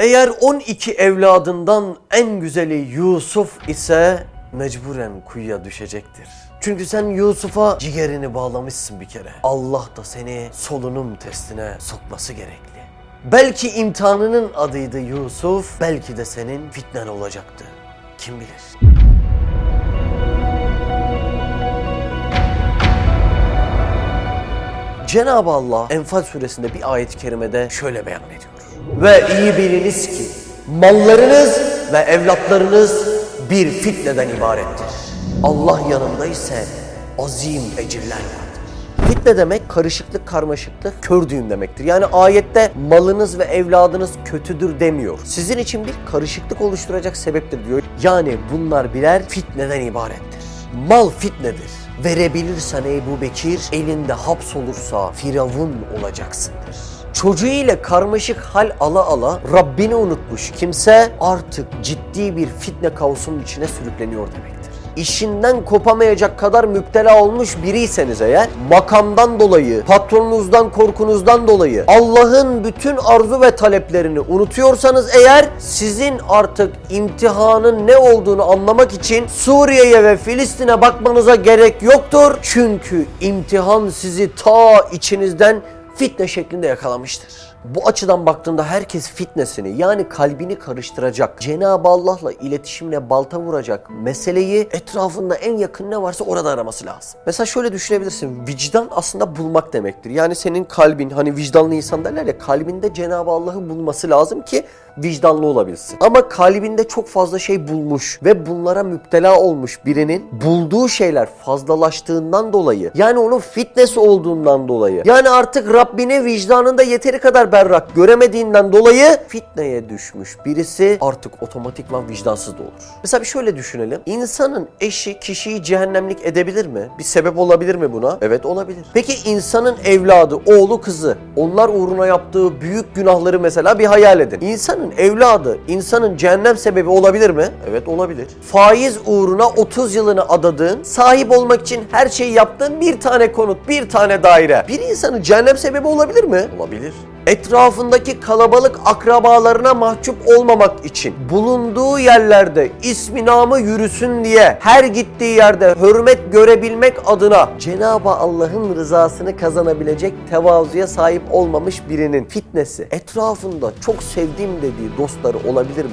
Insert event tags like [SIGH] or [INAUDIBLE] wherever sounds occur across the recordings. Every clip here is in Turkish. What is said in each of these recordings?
Eğer 12 evladından en güzeli Yusuf ise mecburen kuyuya düşecektir. Çünkü sen Yusuf'a ciğerini bağlamışsın bir kere. Allah da seni solunum testine sokması gerekli. Belki imtihanının adıydı Yusuf, belki de senin fitnen olacaktı. Kim bilir? Cenab-ı Allah Enfal suresinde bir ayet-i kerimede şöyle beyan ediyor. Ve iyi biliniz ki mallarınız ve evlatlarınız bir fitneden ibarettir. Allah yanında ise azim ecirler vardır. Fitne demek karışıklık, karmaşıklık, kör düğüm demektir. Yani ayette malınız ve evladınız kötüdür demiyor. Sizin için bir karışıklık oluşturacak sebeptir diyor. Yani bunlar birer fitneden ibarettir. Mal fitnedir. Verebilirsen Ebu Bekir, elinde hapsolursa Firavun olacaksındır. Çocuğu ile karmaşık hal ala ala Rabbini unutmuş kimse artık ciddi bir fitne kaosunun içine sürükleniyor demektir. İşinden kopamayacak kadar müptela olmuş biriyseniz eğer makamdan dolayı, patronunuzdan korkunuzdan dolayı Allah'ın bütün arzu ve taleplerini unutuyorsanız eğer sizin artık imtihanın ne olduğunu anlamak için Suriye'ye ve Filistin'e bakmanıza gerek yoktur. Çünkü imtihan sizi ta içinizden fitne şeklinde yakalamıştır. Bu açıdan baktığında herkes fitnesini yani kalbini karıştıracak, Cenab-ı Allah'la iletişimine balta vuracak meseleyi etrafında en yakın ne varsa orada araması lazım. Mesela şöyle düşünebilirsin. Vicdan aslında bulmak demektir. Yani senin kalbin hani vicdanlı insan derler ya kalbinde Cenab-ı Allah'ı bulması lazım ki vicdanlı olabilsin. Ama kalbinde çok fazla şey bulmuş ve bunlara müptela olmuş birinin bulduğu şeyler fazlalaştığından dolayı yani onun fitness olduğundan dolayı yani artık Rabbini vicdanında yeteri kadar berrak göremediğinden dolayı fitneye düşmüş birisi artık otomatikman vicdansız da olur. Mesela bir şöyle düşünelim. İnsanın eşi kişiyi cehennemlik edebilir mi? Bir sebep olabilir mi buna? Evet olabilir. Peki insanın evladı, oğlu, kızı onlar uğruna yaptığı büyük günahları mesela bir hayal edin. İnsanın evladı, insanın cehennem sebebi olabilir mi? Evet olabilir. Faiz uğruna 30 yılını adadığın, sahip olmak için her şeyi yaptığın bir tane konut, bir tane daire. Bir insanın cehennem sebebi olabilir mi? Olabilir etrafındaki kalabalık akrabalarına mahcup olmamak için bulunduğu yerlerde ismi namı yürüsün diye her gittiği yerde hürmet görebilmek adına Cenab-ı Allah'ın rızasını kazanabilecek tevazuya sahip olmamış birinin fitnesi etrafında çok sevdiğim dediği dostları olabilir mi?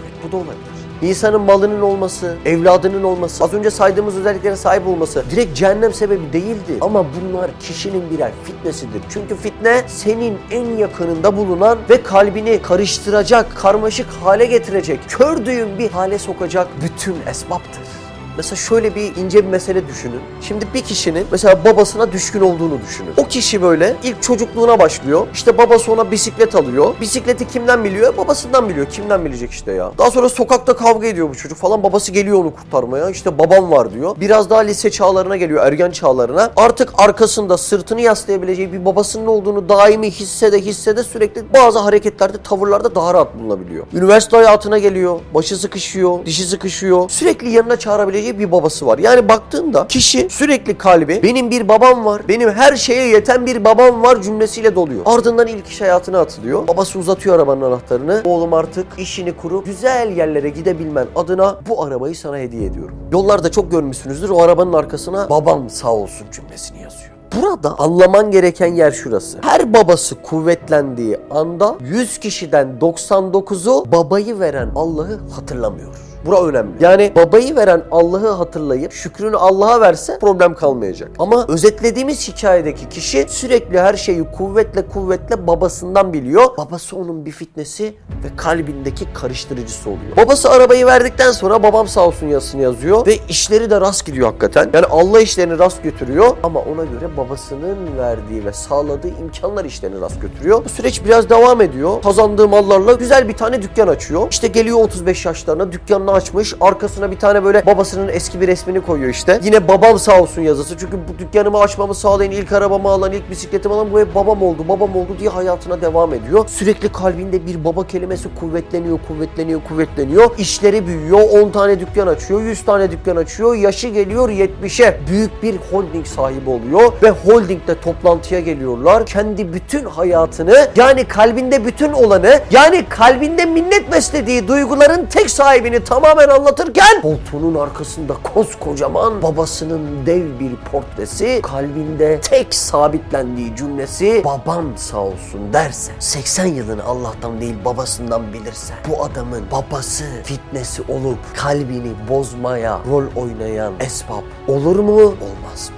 Evet bu da olabilir. İnsanın malının olması, evladının olması, az önce saydığımız özelliklere sahip olması direkt cehennem sebebi değildi. Ama bunlar kişinin birer fitnesidir. Çünkü fitne senin en yakınında bulunan ve kalbini karıştıracak, karmaşık hale getirecek, kör düğün bir hale sokacak bütün esbaptır. Mesela şöyle bir ince bir mesele düşünün. Şimdi bir kişinin mesela babasına düşkün olduğunu düşünün. O kişi böyle ilk çocukluğuna başlıyor. İşte babası ona bisiklet alıyor. Bisikleti kimden biliyor? Babasından biliyor. Kimden bilecek işte ya. Daha sonra sokakta kavga ediyor bu çocuk falan. Babası geliyor onu kurtarmaya. İşte babam var diyor. Biraz daha lise çağlarına geliyor. Ergen çağlarına. Artık arkasında sırtını yaslayabileceği bir babasının olduğunu daimi hissede hissede sürekli bazı hareketlerde, tavırlarda daha rahat bulunabiliyor. Üniversite hayatına geliyor. Başı sıkışıyor, dişi sıkışıyor. Sürekli yanına çağırabileceği bir babası var. Yani baktığında kişi sürekli kalbi benim bir babam var, benim her şeye yeten bir babam var cümlesiyle doluyor. Ardından ilk iş hayatına atılıyor. Babası uzatıyor arabanın anahtarını. Oğlum artık işini kurup güzel yerlere gidebilmen adına bu arabayı sana hediye ediyorum. Yollarda çok görmüşsünüzdür. O arabanın arkasına babam sağ olsun cümlesini yazıyor. Burada anlaman gereken yer şurası. Her babası kuvvetlendiği anda 100 kişiden 99'u babayı veren Allah'ı hatırlamıyor. Bura önemli. Yani babayı veren Allah'ı hatırlayıp şükrünü Allah'a verse problem kalmayacak. Ama özetlediğimiz hikayedeki kişi sürekli her şeyi kuvvetle kuvvetle babasından biliyor. Babası onun bir fitnesi ve kalbindeki karıştırıcısı oluyor. Babası arabayı verdikten sonra babam sağ olsun yazısını yazıyor ve işleri de rast gidiyor hakikaten. Yani Allah işlerini rast götürüyor ama ona göre babasının verdiği ve sağladığı imkanlar işlerini rast götürüyor. Bu süreç biraz devam ediyor. Kazandığı mallarla güzel bir tane dükkan açıyor. İşte geliyor 35 yaşlarına dükkanını açmış. Arkasına bir tane böyle babasının eski bir resmini koyuyor işte. Yine babam sağ olsun yazısı. Çünkü bu dükkanımı açmamı sağlayan ilk arabamı alan, ilk bisikletimi alan bu hep babam oldu, babam oldu diye hayatına devam ediyor. Sürekli kalbinde bir baba kelimesi kuvvetleniyor, kuvvetleniyor, kuvvetleniyor. İşleri büyüyor. 10 tane dükkan açıyor, 100 tane dükkan açıyor. Yaşı geliyor 70'e. Büyük bir holding sahibi oluyor ve holdingde toplantıya geliyorlar. Kendi bütün hayatını yani kalbinde bütün olanı yani kalbinde minnet beslediği duyguların tek sahibini tamamen anlatırken koltuğunun arkasında koskocaman babasının dev bir portresi kalbinde tek sabitlendiği cümlesi babam sağ olsun derse 80 yılını Allah'tan değil babasından bilirse bu adamın babası fitnesi olup kalbini bozmaya rol oynayan esbab olur mu olmaz mı?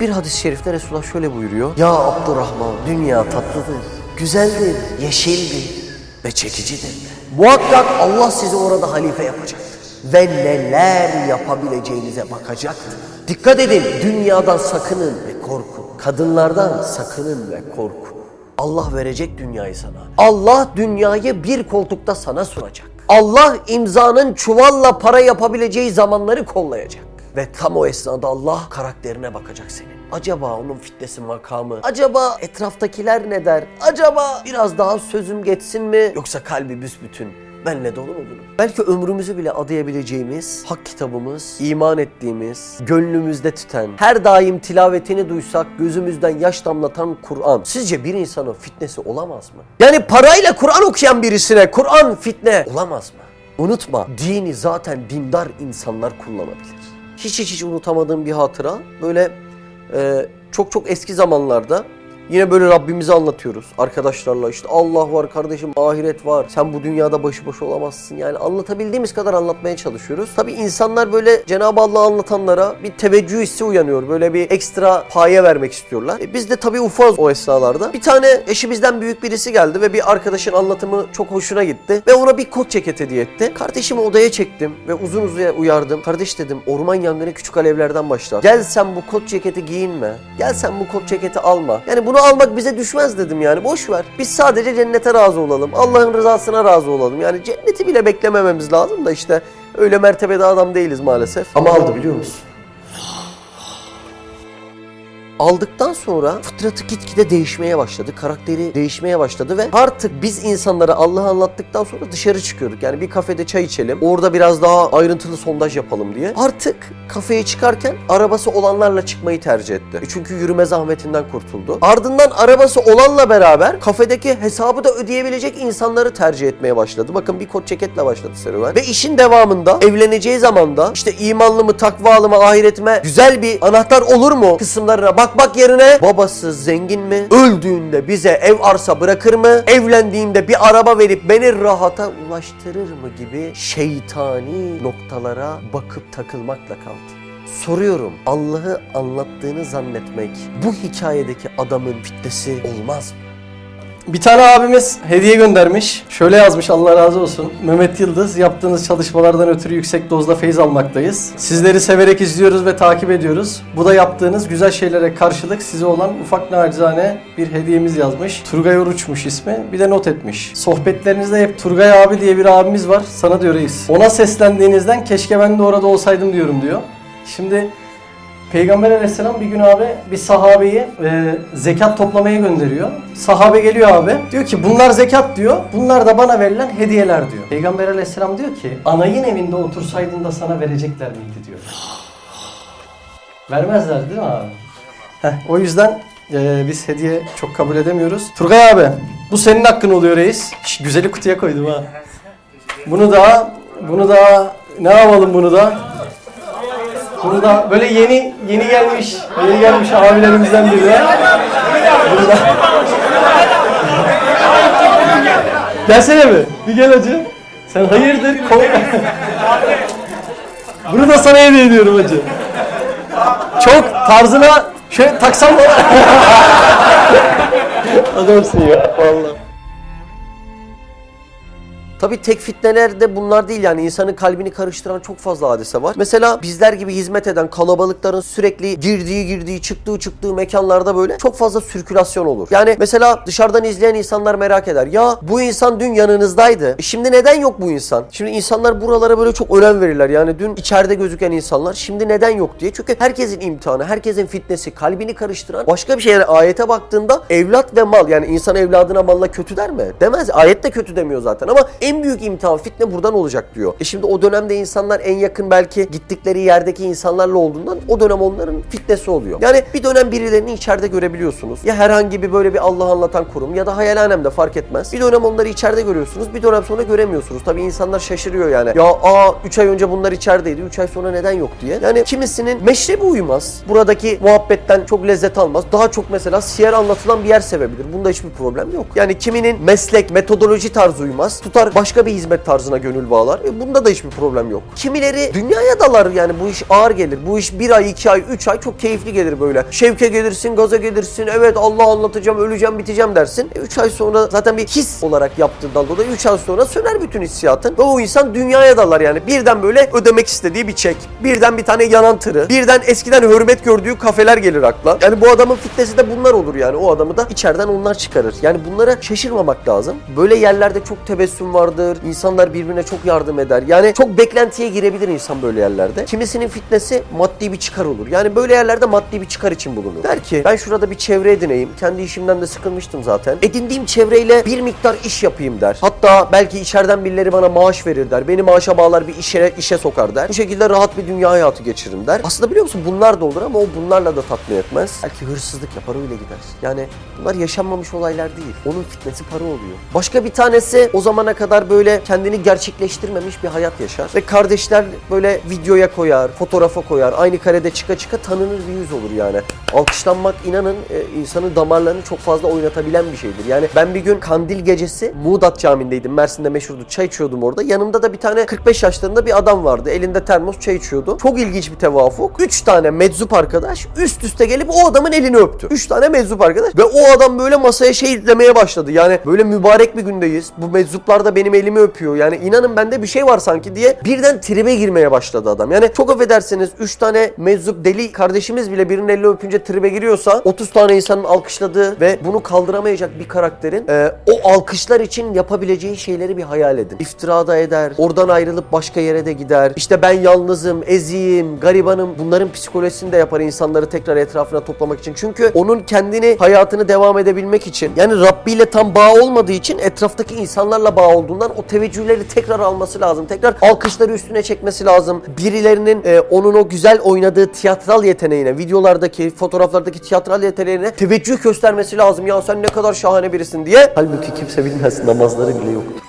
Bir hadis-i şerifte Resulullah şöyle buyuruyor. Ya Abdurrahman dünya tatlıdır, güzeldir, yeşildir ve çekicidir. Muhakkak Allah sizi orada halife yapacaktır. Ve neler yapabileceğinize bakacaktır. Dikkat edin dünyadan sakının ve korkun. Kadınlardan sakının ve korkun. Allah verecek dünyayı sana. Allah dünyayı bir koltukta sana sunacak. Allah imzanın çuvalla para yapabileceği zamanları kollayacak. Ve tam o esnada Allah karakterine bakacak senin. Acaba onun fitnesi makamı, acaba etraftakiler ne der, acaba biraz daha sözüm geçsin mi yoksa kalbi büsbütün benle dolu mu bunun? Belki ömrümüzü bile adayabileceğimiz hak kitabımız, iman ettiğimiz, gönlümüzde tüten, her daim tilavetini duysak gözümüzden yaş damlatan Kur'an. Sizce bir insanın fitnesi olamaz mı? Yani parayla Kur'an okuyan birisine Kur'an fitne olamaz mı? Unutma dini zaten dindar insanlar kullanabilir. Hiç hiç hiç unutamadığım bir hatıra. Böyle e, çok çok eski zamanlarda yine böyle Rabbimizi anlatıyoruz arkadaşlarla işte Allah var kardeşim ahiret var sen bu dünyada başıboş olamazsın yani anlatabildiğimiz kadar anlatmaya çalışıyoruz. Tabi insanlar böyle Cenab-ı Allah anlatanlara bir teveccüh hissi uyanıyor böyle bir ekstra paye vermek istiyorlar. E, biz de tabi ufaz o esnalarda. Bir tane eşimizden büyük birisi geldi ve bir arkadaşın anlatımı çok hoşuna gitti ve ona bir kot ceket hediye etti. Kardeşimi odaya çektim ve uzun uzun uyardım. Kardeş dedim orman yangını küçük alevlerden başlar. Gel sen bu kot ceketi giyinme. Gel sen bu kot ceketi alma. Yani bunu almak bize düşmez dedim yani boş ver. Biz sadece cennete razı olalım. Allah'ın rızasına razı olalım. Yani cenneti bile beklemememiz lazım da işte öyle mertebede adam değiliz maalesef. Ama aldı biliyor musun? Aldıktan sonra fıtratı gitgide değişmeye başladı. Karakteri değişmeye başladı ve artık biz insanlara Allah'ı anlattıktan sonra dışarı çıkıyorduk. Yani bir kafede çay içelim. Orada biraz daha ayrıntılı sondaj yapalım diye. Artık kafeye çıkarken arabası olanlarla çıkmayı tercih etti. E çünkü yürüme zahmetinden kurtuldu. Ardından arabası olanla beraber kafedeki hesabı da ödeyebilecek insanları tercih etmeye başladı. Bakın bir kot ceketle başladı serüven. Ve işin devamında evleneceği zamanda işte imanlı mı, takvalı mı, ahiretime güzel bir anahtar olur mu kısımlarına bak bakmak yerine babası zengin mi? Öldüğünde bize ev arsa bırakır mı? Evlendiğinde bir araba verip beni rahata ulaştırır mı gibi şeytani noktalara bakıp takılmakla kaldı. Soruyorum Allah'ı anlattığını zannetmek bu hikayedeki adamın fitnesi olmaz mı? Bir tane abimiz hediye göndermiş. Şöyle yazmış Allah razı olsun. Mehmet Yıldız yaptığınız çalışmalardan ötürü yüksek dozda feyiz almaktayız. Sizleri severek izliyoruz ve takip ediyoruz. Bu da yaptığınız güzel şeylere karşılık size olan ufak nacizane bir hediyemiz yazmış. Turgay Oruç'muş ismi. Bir de not etmiş. Sohbetlerinizde hep Turgay abi diye bir abimiz var. Sana diyor reis. Ona seslendiğinizden keşke ben de orada olsaydım diyorum diyor. Şimdi Peygamber aleyhisselam bir gün abi bir sahabeyi e, zekat toplamaya gönderiyor. Sahabe geliyor abi. Diyor ki bunlar zekat diyor. Bunlar da bana verilen hediyeler diyor. Peygamber aleyhisselam diyor ki anayın evinde otursaydın da sana verecekler miydi diyor. Vermezler değil mi abi? Heh, o yüzden e, biz hediye çok kabul edemiyoruz. Turgay abi bu senin hakkın oluyor reis. Şş, güzeli kutuya koydum ha. Bunu da bunu da ne yapalım bunu da? Bunu da böyle yeni yeni gelmiş yeni gelmiş abilerimizden biri. Bunu da... Gelsene mi? Bir gel hacı. Sen hayırdır? Bunu da sana hediye ediyorum hacı. Çok tarzına şöyle taksam? [LAUGHS] Adamsın ya vallahi. Tabi tek fitneler de bunlar değil yani insanın kalbini karıştıran çok fazla hadise var. Mesela bizler gibi hizmet eden kalabalıkların sürekli girdiği girdiği çıktığı çıktığı mekanlarda böyle çok fazla sirkülasyon olur. Yani mesela dışarıdan izleyen insanlar merak eder. Ya bu insan dün yanınızdaydı. E şimdi neden yok bu insan? Şimdi insanlar buralara böyle çok önem verirler. Yani dün içeride gözüken insanlar şimdi neden yok diye. Çünkü herkesin imtihanı, herkesin fitnesi, kalbini karıştıran başka bir şey. Yani ayete baktığında evlat ve mal yani insan evladına malla kötü der mi? Demez. Ayet de kötü demiyor zaten ama en büyük imtihan fitne buradan olacak diyor. E şimdi o dönemde insanlar en yakın belki gittikleri yerdeki insanlarla olduğundan o dönem onların fitnesi oluyor. Yani bir dönem birilerini içeride görebiliyorsunuz. Ya herhangi bir böyle bir Allah anlatan kurum ya da hayalhanemde fark etmez. Bir dönem onları içeride görüyorsunuz. Bir dönem sonra göremiyorsunuz. Tabii insanlar şaşırıyor yani. Ya aa 3 ay önce bunlar içerideydi. 3 ay sonra neden yok diye. Yani kimisinin meşrebi uymaz. Buradaki muhabbetten çok lezzet almaz. Daha çok mesela siyer anlatılan bir yer sevebilir. Bunda hiçbir problem yok. Yani kiminin meslek, metodoloji tarzı uymaz. Tutar başka bir hizmet tarzına gönül bağlar. E bunda da hiçbir problem yok. Kimileri dünyaya dalar yani bu iş ağır gelir. Bu iş bir ay, iki ay, üç ay çok keyifli gelir böyle. Şevke gelirsin, gaza gelirsin. Evet Allah anlatacağım, öleceğim, biteceğim dersin. E, üç ay sonra zaten bir his olarak yaptığından dolayı üç ay sonra söner bütün hissiyatın. Ve o insan dünyaya dalar yani. Birden böyle ödemek istediği bir çek. Birden bir tane yanan tırı. Birden eskiden hürmet gördüğü kafeler gelir akla. Yani bu adamın fitnesi de bunlar olur yani. O adamı da içeriden onlar çıkarır. Yani bunlara şaşırmamak lazım. Böyle yerlerde çok tebessüm vardır. İnsanlar birbirine çok yardım eder. Yani çok beklentiye girebilir insan böyle yerlerde. Kimisinin fitnesi maddi bir çıkar olur. Yani böyle yerlerde maddi bir çıkar için bulunur. Der ki ben şurada bir çevre edineyim. Kendi işimden de sıkılmıştım zaten. Edindiğim çevreyle bir miktar iş yapayım der. Hatta belki içeriden birileri bana maaş verir der. Beni maaşa bağlar bir işe işe sokar der. Bu şekilde rahat bir dünya hayatı geçiririm der. Aslında biliyor musun bunlar da olur ama o bunlarla da tatmin etmez. Belki hırsızlık yapar öyle gider. Yani bunlar yaşanmamış olaylar değil. Onun fitnesi para oluyor. Başka bir tanesi o zamana kadar böyle kendini gerçekleştirmemiş bir hayat yaşar. Ve kardeşler böyle videoya koyar, fotoğrafa koyar. Aynı karede çıka çıka tanınır bir yüz olur yani. Alkışlanmak inanın e, insanın damarlarını çok fazla oynatabilen bir şeydir. Yani ben bir gün kandil gecesi Muğdat Camii'ndeydim. Mersin'de meşhurdu. Çay içiyordum orada. Yanımda da bir tane 45 yaşlarında bir adam vardı. Elinde termos çay içiyordu. Çok ilginç bir tevafuk. 3 tane meczup arkadaş üst üste gelip o adamın elini öptü. 3 tane meczup arkadaş ve o adam böyle masaya şey demeye başladı. Yani böyle mübarek bir gündeyiz. Bu meczuplar da benim elimi öpüyor. Yani inanın bende bir şey var sanki diye birden tribe girmeye başladı adam. Yani çok affedersiniz 3 tane meczup deli kardeşimiz bile birinin elini öpünce tribe giriyorsa 30 tane insanın alkışladığı ve bunu kaldıramayacak bir karakterin e, o alkışlar için yapabileceği şeyleri bir hayal edin. İftira da eder. Oradan ayrılıp başka yere de gider. İşte ben yalnızım, eziyim, garibanım. Bunların psikolojisini de yapar insanları tekrar etrafına toplamak için. Çünkü onun kendini hayatını devam edebilmek için yani Rabbi ile tam bağ olmadığı için etraftaki insanlarla bağ olduğundan o teveccühleri tekrar alması lazım. Tekrar alkışları üstüne çekmesi lazım. Birilerinin e, onun o güzel oynadığı tiyatral yeteneğine, videolardaki, fotoğraflardaki tiyatral yeteneğine teveccüh göstermesi lazım. Ya sen ne kadar şahane birisin diye. Halbuki kimse bilmez namazları bile yoktu.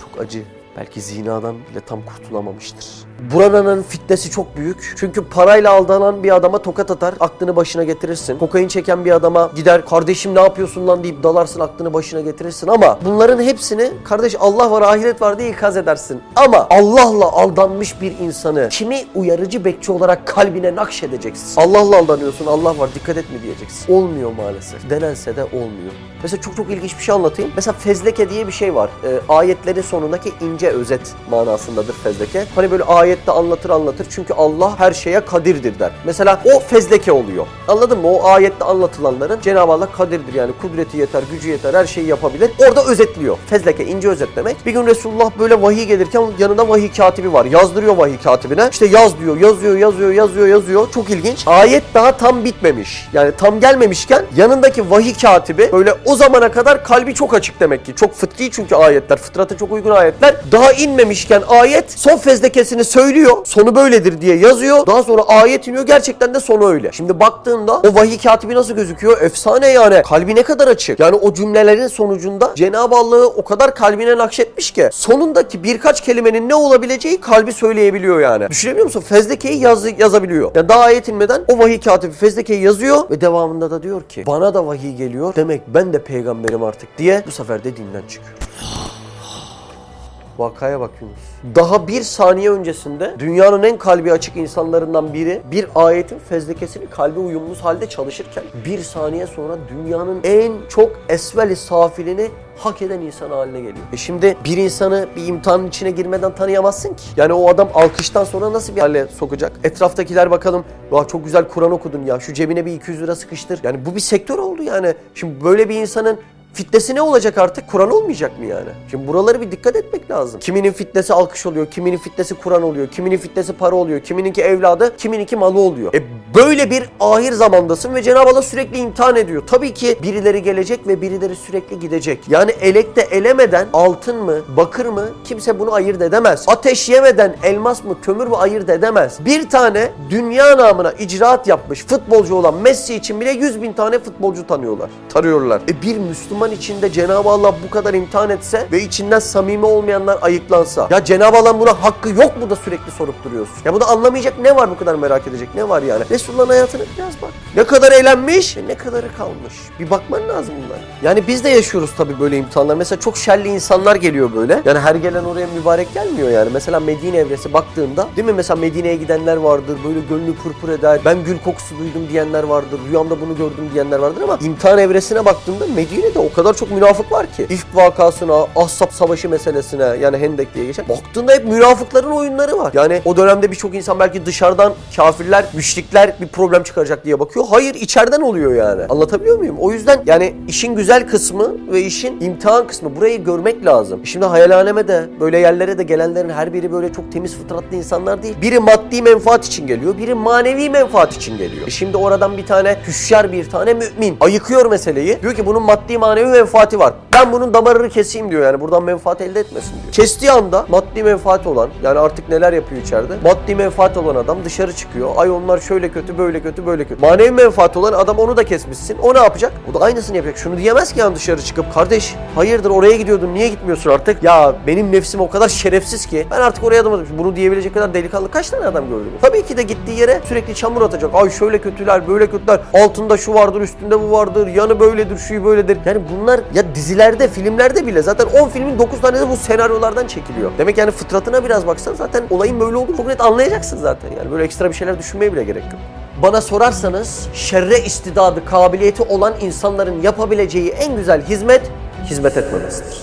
Çok acı. Belki zinadan bile tam kurtulamamıştır. Buranın fitnesi çok büyük. Çünkü parayla aldanan bir adama tokat atar, aklını başına getirirsin. Kokain çeken bir adama gider, kardeşim ne yapıyorsun lan deyip dalarsın, aklını başına getirirsin. Ama bunların hepsini kardeş Allah var, ahiret var diye ikaz edersin. Ama Allah'la aldanmış bir insanı kimi uyarıcı bekçi olarak kalbine nakşedeceksin. Allah'la aldanıyorsun, Allah var dikkat et mi diyeceksin. Olmuyor maalesef. Denense de olmuyor. Mesela çok çok ilginç bir şey anlatayım. Mesela fezleke diye bir şey var. Ee, ayetlerin sonundaki ince özet manasındadır fezleke. Hani böyle ayette anlatır anlatır çünkü Allah her şeye kadirdir der. Mesela o fezleke oluyor. Anladın mı? O ayette anlatılanların Cenab-ı Allah kadirdir yani kudreti yeter, gücü yeter, her şeyi yapabilir. Orada özetliyor. Fezleke ince özet demek. Bir gün Resulullah böyle vahiy gelirken yanında vahiy katibi var. Yazdırıyor vahiy katibine. İşte yaz diyor, yazıyor, yazıyor, yazıyor, yazıyor. Çok ilginç. Ayet daha tam bitmemiş. Yani tam gelmemişken yanındaki vahiy katibi böyle o zamana kadar kalbi çok açık demek ki. Çok fıtri çünkü ayetler. Fıtrata çok uygun ayetler. Daha inmemişken ayet son fezlekesini söylüyor. Sonu böyledir diye yazıyor. Daha sonra ayet iniyor. Gerçekten de sonu öyle. Şimdi baktığında o vahiy katibi nasıl gözüküyor? Efsane yani. Kalbi ne kadar açık. Yani o cümlelerin sonucunda Cenab-ı Allah'ı o kadar kalbine nakşetmiş ki sonundaki birkaç kelimenin ne olabileceği kalbi söyleyebiliyor yani. Düşünebiliyor musun? Fezlekeyi yaz, yazabiliyor. Yani daha ayet inmeden o vahiy katibi fezlekeyi yazıyor ve devamında da diyor ki bana da vahiy geliyor. Demek ben de peygamberim artık diye bu sefer de dinden çıkıyor. Vakaya bak. Daha bir saniye öncesinde dünyanın en kalbi açık insanlarından biri bir ayetin fezlekesini kalbi uyumlu halde çalışırken bir saniye sonra dünyanın en çok esveli safilini hak eden insan haline geliyor. E şimdi bir insanı bir imtihanın içine girmeden tanıyamazsın ki. Yani o adam alkıştan sonra nasıl bir hale sokacak? Etraftakiler bakalım. Vah çok güzel Kur'an okudun ya. Şu cebine bir 200 lira sıkıştır. Yani bu bir sektör oldu yani. Şimdi böyle bir insanın Fitnesi ne olacak artık? Kur'an olmayacak mı yani? Şimdi buraları bir dikkat etmek lazım. Kiminin fitnesi alkış oluyor, kiminin fitnesi Kur'an oluyor, kiminin fitnesi para oluyor, kimininki evladı, kimininki malı oluyor. E böyle bir ahir zamandasın ve Cenab-ı Allah sürekli imtihan ediyor. Tabii ki birileri gelecek ve birileri sürekli gidecek. Yani elekte elemeden altın mı, bakır mı kimse bunu ayırt edemez. Ateş yemeden elmas mı, kömür mü ayırt edemez. Bir tane dünya namına icraat yapmış futbolcu olan Messi için bile 100 bin tane futbolcu tanıyorlar, tarıyorlar. E bir Müslüman içinde Cenab-ı Allah bu kadar imtihan etse ve içinden samimi olmayanlar ayıklansa. Ya Cenab-ı Allah buna hakkı yok mu da sürekli sorup duruyorsun? Ya bunu anlamayacak ne var bu kadar merak edecek ne var yani? Resulullah'ın hayatına biraz bak. Ne kadar eğlenmiş ne kadarı kalmış. Bir bakman lazım bunlara. Yani biz de yaşıyoruz tabii böyle imtihanlar. Mesela çok şerli insanlar geliyor böyle. Yani her gelen oraya mübarek gelmiyor yani. Mesela Medine evresi baktığında değil mi? Mesela Medine'ye gidenler vardır. Böyle gönlü pırpır eder. Ben gül kokusu duydum diyenler vardır. Rüyamda bunu gördüm diyenler vardır ama imtihan evresine baktığımda Medine'de o kadar çok münafık var ki. İfk vakasına, Ahzab savaşı meselesine yani Hendek diye geçen. Baktığında hep münafıkların oyunları var. Yani o dönemde birçok insan belki dışarıdan kafirler, müşrikler bir problem çıkaracak diye bakıyor. Hayır içeriden oluyor yani. Anlatabiliyor muyum? O yüzden yani işin güzel kısmı ve işin imtihan kısmı burayı görmek lazım. Şimdi hayalhaneme de böyle yerlere de gelenlerin her biri böyle çok temiz fıtratlı insanlar değil. Biri maddi menfaat için geliyor, biri manevi menfaat için geliyor. E şimdi oradan bir tane hüşyar bir tane mümin ayıkıyor meseleyi. Diyor ki bunun maddi manevi menfaati var. Ben bunun damarını keseyim diyor yani buradan menfaat elde etmesin diyor. Kestiği anda maddi menfaati olan yani artık neler yapıyor içeride? Maddi menfaat olan adam dışarı çıkıyor. Ay onlar şöyle kötü, böyle kötü, böyle kötü. Manevi menfaat olan adam onu da kesmişsin. O ne yapacak? O da aynısını yapacak. Şunu diyemez ki yani dışarı çıkıp kardeş hayırdır oraya gidiyordun niye gitmiyorsun artık? Ya benim nefsim o kadar şerefsiz ki ben artık oraya adım atmışım. Bunu diyebilecek kadar delikanlı kaç tane adam gördüm? Tabii ki de gittiği yere sürekli çamur atacak. Ay şöyle kötüler, böyle kötüler. Altında şu vardır, üstünde bu vardır. Yanı böyledir, şuyu böyledir. Yani bunlar ya dizilerde, filmlerde bile zaten 10 filmin 9 tanesi bu senaryolardan çekiliyor. Demek yani fıtratına biraz baksan zaten olayın böyle olduğunu çok net anlayacaksın zaten. Yani böyle ekstra bir şeyler düşünmeye bile gerek yok. Bana sorarsanız şerre istidadı, kabiliyeti olan insanların yapabileceği en güzel hizmet hizmet etmemesidir.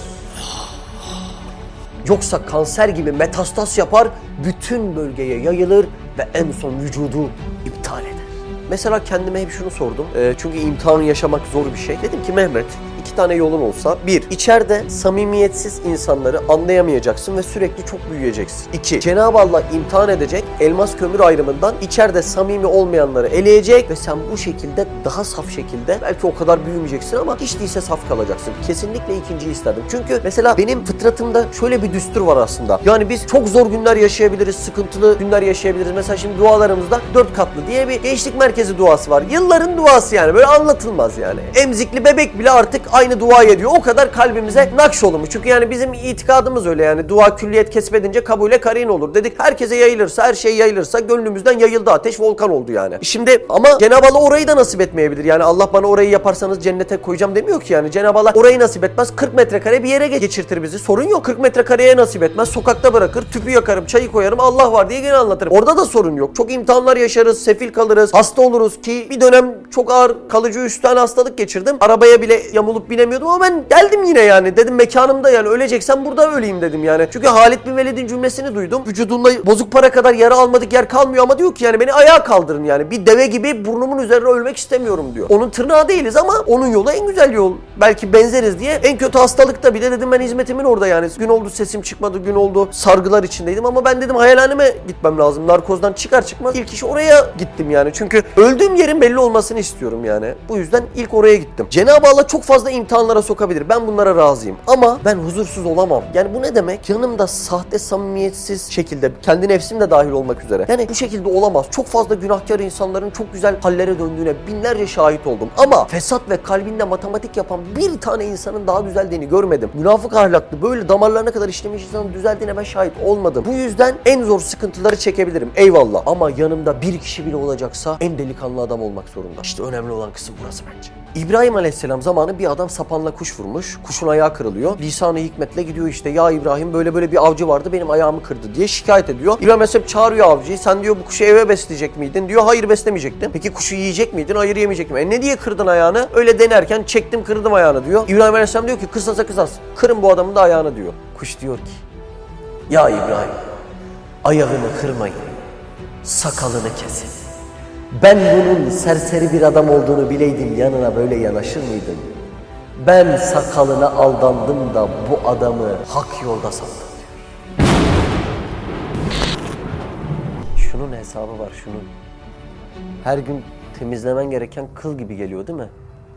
Yoksa kanser gibi metastas yapar, bütün bölgeye yayılır ve en son vücudu iptal eder. Mesela kendime hep şunu sordum. Ee, çünkü imtihanı yaşamak zor bir şey. Dedim ki Mehmet iki tane yolun olsa. Bir, içeride samimiyetsiz insanları anlayamayacaksın ve sürekli çok büyüyeceksin. İki, Cenab-ı Allah imtihan edecek elmas kömür ayrımından içeride samimi olmayanları eleyecek ve sen bu şekilde daha saf şekilde belki o kadar büyümeyeceksin ama hiç değilse saf kalacaksın. Kesinlikle ikinciyi isterdim. Çünkü mesela benim fıtratımda şöyle bir düstur var aslında. Yani biz çok zor günler yaşayabiliriz, sıkıntılı günler yaşayabiliriz. Mesela şimdi dualarımızda dört katlı diye bir gençlik merkezi duası var. Yılların duası yani böyle anlatılmaz yani. Emzikli bebek bile artık aynı duayı ediyor. O kadar kalbimize nakş olmuş. Çünkü yani bizim itikadımız öyle yani. Dua külliyet kesbedince kabule karin olur. Dedik herkese yayılırsa, her şey yayılırsa gönlümüzden yayıldı ateş volkan oldu yani. Şimdi ama Cenab-ı Allah orayı da nasip etmeyebilir. Yani Allah bana orayı yaparsanız cennete koyacağım demiyor ki yani. Cenab-ı Allah orayı nasip etmez. 40 metrekare bir yere geçirtir bizi. Sorun yok. 40 metrekareye nasip etmez. Sokakta bırakır. Tüpü yakarım, çayı koyarım. Allah var diye gene anlatırım. Orada da sorun yok. Çok imtihanlar yaşarız, sefil kalırız, hasta oluruz ki bir dönem çok ağır kalıcı üç tane hastalık geçirdim. Arabaya bile yamulup binemiyordum ama ben geldim yine yani. Dedim mekanımda yani öleceksem burada öleyim dedim yani. Çünkü Halit bin Velid'in cümlesini duydum. Vücudunda bozuk para kadar yara almadık yer kalmıyor ama diyor ki yani beni ayağa kaldırın yani. Bir deve gibi burnumun üzerine ölmek istemiyorum diyor. Onun tırnağı değiliz ama onun yolu en güzel yol. Belki benzeriz diye. En kötü hastalıkta bile dedim ben hizmetimin orada yani. Gün oldu sesim çıkmadı, gün oldu sargılar içindeydim ama ben dedim hayalhaneme gitmem lazım. Narkozdan çıkar çıkmaz ilk iş oraya gittim yani. Çünkü öldüğüm yerin belli olmasını istiyorum yani. Bu yüzden ilk oraya gittim. Cenab-ı Allah çok fazla imtihanlara sokabilir. Ben bunlara razıyım. Ama ben huzursuz olamam. Yani bu ne demek? Yanımda sahte samimiyetsiz şekilde kendi nefsim de dahil olmak üzere. Yani bu şekilde olamaz. Çok fazla günahkar insanların çok güzel hallere döndüğüne binlerce şahit oldum. Ama fesat ve kalbinde matematik yapan bir tane insanın daha düzeldiğini görmedim. Münafık ahlaklı böyle damarlarına kadar işlemiş insanın düzeldiğine ben şahit olmadım. Bu yüzden en zor sıkıntıları çekebilirim. Eyvallah. Ama yanımda bir kişi bile olacaksa en delikanlı adam olmak zorunda. İşte önemli olan kısım burası bence. İbrahim Aleyhisselam zamanı bir adam adam sapanla kuş vurmuş. Kuşun ayağı kırılıyor. Lisanı hikmetle gidiyor işte ya İbrahim böyle böyle bir avcı vardı benim ayağımı kırdı diye şikayet ediyor. İbrahim Aleyhisselam çağırıyor avcıyı. Sen diyor bu kuşu eve besleyecek miydin? Diyor hayır beslemeyecektim. Peki kuşu yiyecek miydin? Hayır yemeyecektim. E ne diye kırdın ayağını? Öyle denerken çektim kırdım ayağını diyor. İbrahim Aleyhisselam diyor ki kısasa kısas. Kırın bu adamın da ayağını diyor. Kuş diyor ki ya İbrahim ayağını kırmayın. Sakalını kesin. Ben bunun serseri bir adam olduğunu bileydim yanına böyle yanaşır mıydım? Ben sakalına aldandım da bu adamı hak yolda sandım. Şunun hesabı var şunun. Her gün temizlemen gereken kıl gibi geliyor değil mi?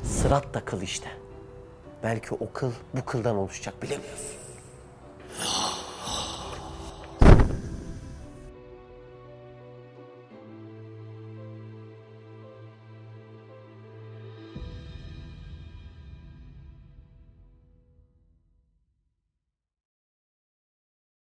Sırat da kıl işte. Belki o kıl bu kıldan oluşacak bilemiyorsun.